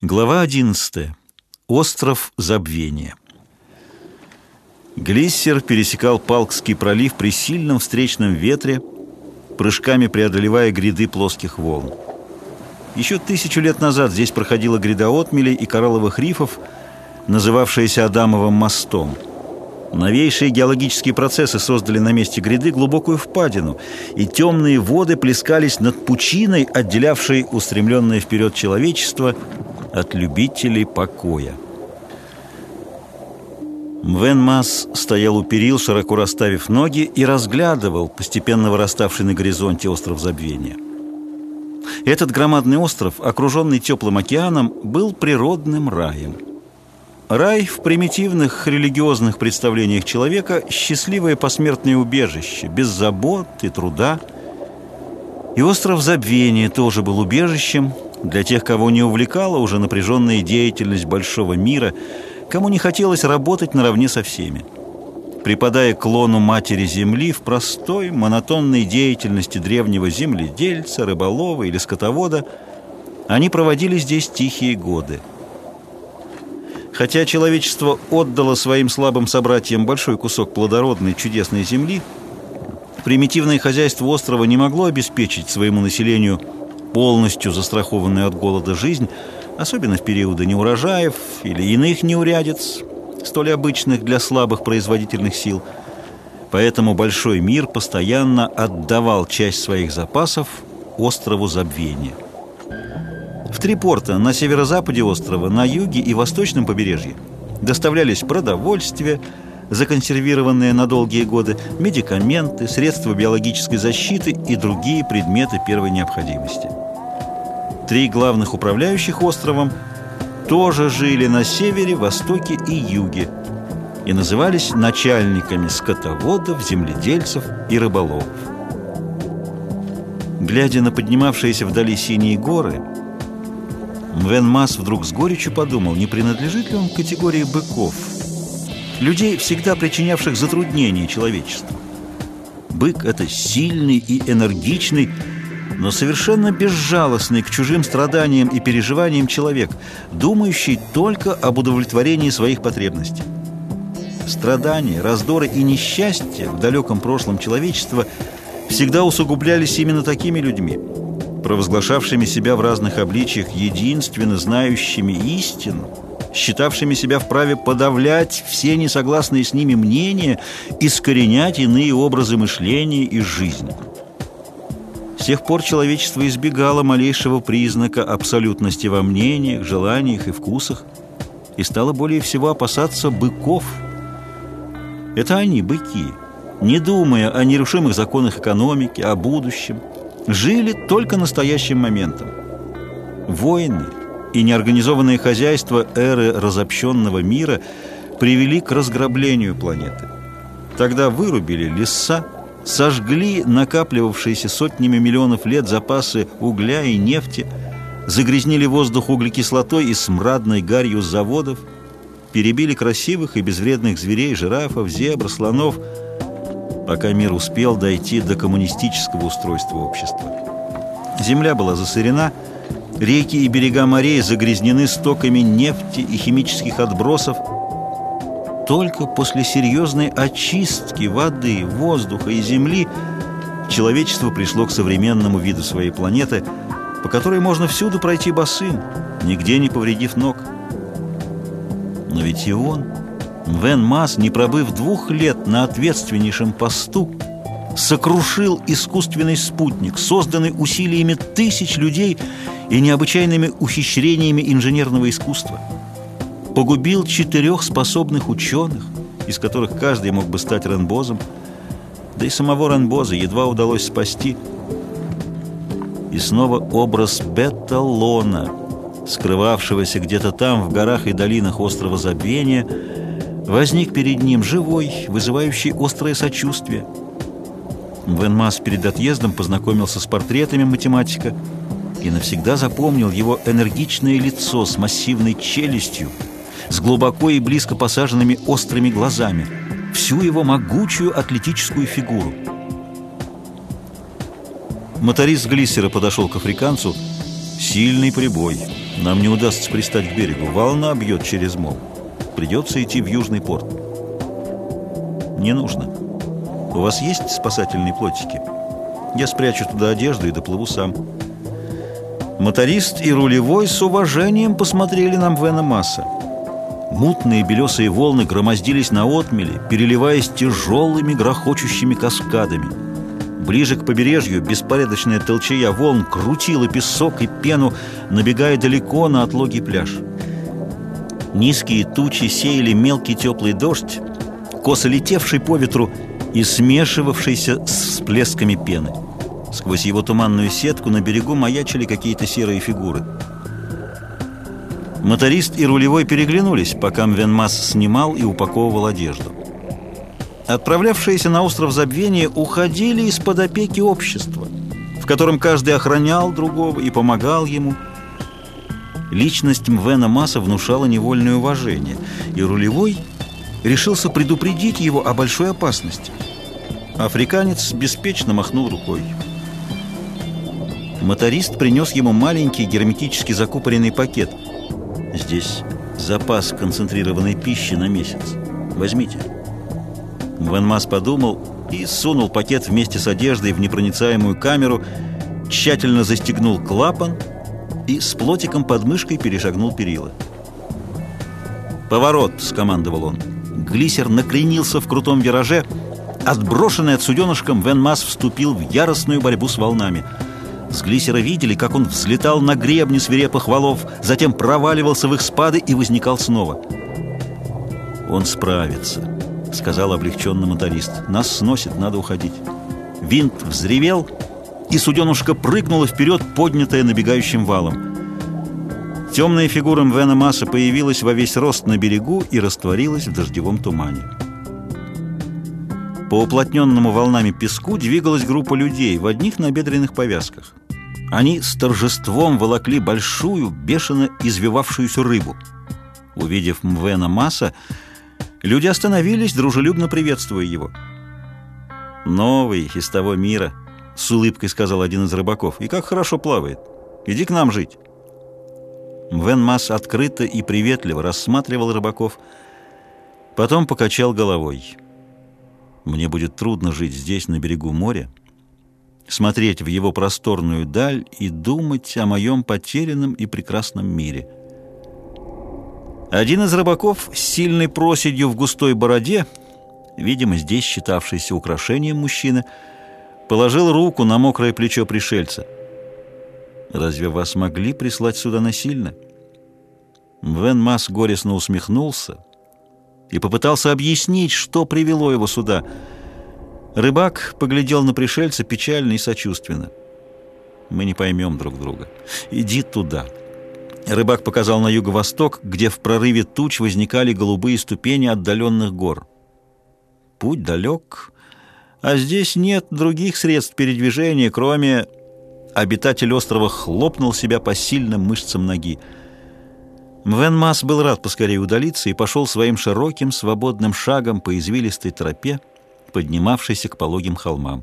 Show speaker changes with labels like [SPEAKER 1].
[SPEAKER 1] Глава 11. Остров Забвения. Глиссер пересекал Палкский пролив при сильном встречном ветре, прыжками преодолевая гряды плоских волн. Еще тысячу лет назад здесь проходила гряда отмелей и коралловых рифов, называвшаяся Адамовым мостом. Новейшие геологические процессы создали на месте гряды глубокую впадину, и темные воды плескались над пучиной, отделявшей устремленное вперед человечество – от любителей покоя. Мвен Мас стоял у перил, широко расставив ноги, и разглядывал постепенно выраставший на горизонте остров Забвения. Этот громадный остров, окруженный теплым океаном, был природным раем. Рай в примитивных религиозных представлениях человека – счастливое посмертное убежище, без забот и труда. И остров Забвения тоже был убежищем – для тех, кого не увлекала уже напряженная деятельность большого мира, кому не хотелось работать наравне со всеми. Припадая к лону матери земли в простой, монотонной деятельности древнего земледельца, рыболова или скотовода, они проводили здесь тихие годы. Хотя человечество отдало своим слабым собратьям большой кусок плодородной чудесной земли, примитивное хозяйство острова не могло обеспечить своему населению – полностью застрахованную от голода жизнь, особенно в периоды неурожаев или иных неурядиц, столь обычных для слабых производительных сил. Поэтому большой мир постоянно отдавал часть своих запасов острову Забвения. В три порта на северо-западе острова, на юге и восточном побережье доставлялись продовольствие, законсервированные на долгие годы, медикаменты, средства биологической защиты и другие предметы первой необходимости. Три главных управляющих островом тоже жили на севере, востоке и юге и назывались начальниками скотоводов, земледельцев и рыболовов. Глядя на поднимавшиеся вдали синие горы, Мвен Мас вдруг с горечью подумал, не принадлежит ли он к категории быков – людей, всегда причинявших затруднения человечеству. Бык — это сильный и энергичный, но совершенно безжалостный к чужим страданиям и переживаниям человек, думающий только об удовлетворении своих потребностей. Страдания, раздоры и несчастья в далеком прошлом человечества всегда усугублялись именно такими людьми, провозглашавшими себя в разных обличиях единственно знающими истину, считавшими себя вправе подавлять все несогласные с ними мнения, искоренять иные образы мышления и жизни. Тех пор человечество избегало малейшего признака абсолютности во мнениях, желаниях и вкусах и стало более всего опасаться быков. Это они, быки, не думая о нерушимых законах экономики, о будущем, жили только настоящим моментом. Войны – и неорганизованное хозяйство эры разобщенного мира привели к разграблению планеты. Тогда вырубили леса, сожгли накапливавшиеся сотнями миллионов лет запасы угля и нефти, загрязнили воздух углекислотой и смрадной гарью заводов, перебили красивых и безвредных зверей, жирафов, зебр, слонов, пока мир успел дойти до коммунистического устройства общества. Земля была засорена, Реки и берега морей загрязнены стоками нефти и химических отбросов. Только после серьезной очистки воды, воздуха и земли человечество пришло к современному виду своей планеты, по которой можно всюду пройти босым, нигде не повредив ног. Но ведь и он, Вен Мас, не пробыв двух лет на ответственнейшем посту, сокрушил искусственный спутник, созданный усилиями тысяч людей и необычайными ухищрениями инженерного искусства. Погубил четырех способных ученых, из которых каждый мог бы стать Ренбозом, да и самого Ренбоза едва удалось спасти. И снова образ Беталона, скрывавшегося где-то там, в горах и долинах острова Забвения, возник перед ним живой, вызывающий острое сочувствие. Венмас перед отъездом познакомился с портретами математика – и навсегда запомнил его энергичное лицо с массивной челюстью, с глубоко и близко посаженными острыми глазами, всю его могучую атлетическую фигуру. Моторист глиссера подошел к африканцу. Сильный прибой. Нам не удастся пристать к берегу. Волна бьет через мол. Придется идти в южный порт. Не нужно. У вас есть спасательные плотики? Я спрячу туда одежду и доплыву сам. Моторист и рулевой с уважением посмотрели на Мвена Масса. Мутные белесые волны громоздились на отмели, переливаясь тяжелыми грохочущими каскадами. Ближе к побережью беспорядочная толчая волн крутила песок и пену, набегая далеко на отлогий пляж. Низкие тучи сеяли мелкий теплый дождь, косо летевший по ветру и смешивавшийся с всплесками пены. Сквозь его туманную сетку на берегу маячили какие-то серые фигуры. Моторист и рулевой переглянулись, пока Мвенмас снимал и упаковывал одежду. Отправлявшиеся на остров Забвения уходили из-под опеки общества, в котором каждый охранял другого и помогал ему. Личность Мвена Масса внушала невольное уважение, и рулевой решился предупредить его о большой опасности. Африканец беспечно махнул рукой. Моторист принес ему маленький герметически закупоренный пакет. Здесь запас концентрированной пищи на месяц. Возьмите. Венмас подумал и сунул пакет вместе с одеждой в непроницаемую камеру, тщательно застегнул клапан и с плотиком под мышкой перешагнул перила. «Поворот!» — скомандовал он. Глиссер накренился в крутом вираже. Отброшенный от суденышком, Венмас вступил в яростную борьбу с волнами — с глиссера видели, как он взлетал на гребни свирепых валов, затем проваливался в их спады и возникал снова. «Он справится», — сказал облегченный моторист. «Нас сносит, надо уходить». Винт взревел, и суденушка прыгнула вперед, поднятая набегающим валом. Темная фигура Мвена Масса появилась во весь рост на берегу и растворилась в дождевом тумане. По уплотненному волнами песку двигалась группа людей в одних набедренных повязках. Они с торжеством волокли большую, бешено извивавшуюся рыбу. Увидев Мвена Масса, люди остановились, дружелюбно приветствуя его. «Новый из того мира», — с улыбкой сказал один из рыбаков, — «и как хорошо плавает. Иди к нам жить». Мвен Масс открыто и приветливо рассматривал рыбаков, потом покачал головой. Мне будет трудно жить здесь, на берегу моря, смотреть в его просторную даль и думать о моем потерянном и прекрасном мире. Один из рыбаков с сильной проседью в густой бороде, видимо, здесь считавшийся украшением мужчины, положил руку на мокрое плечо пришельца. «Разве вас могли прислать сюда насильно?» Вен Мас горестно усмехнулся, и попытался объяснить, что привело его сюда. Рыбак поглядел на пришельца печально и сочувственно. «Мы не поймем друг друга. Иди туда». Рыбак показал на юго-восток, где в прорыве туч возникали голубые ступени отдаленных гор. Путь далек, а здесь нет других средств передвижения, кроме... Обитатель острова хлопнул себя по сильным мышцам ноги. Мвен Мас был рад поскорее удалиться и пошел своим широким свободным шагом по извилистой тропе, поднимавшейся к пологим холмам.